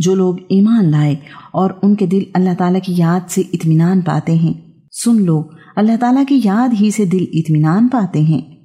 जो लोग ईमान लाए और उनके दिल अल्लाह ताला की याद से इत्मीनान पाते हैं। सुन लो, अल्लाह ताला की याद ही से दिल इत्मीनान पाते हैं।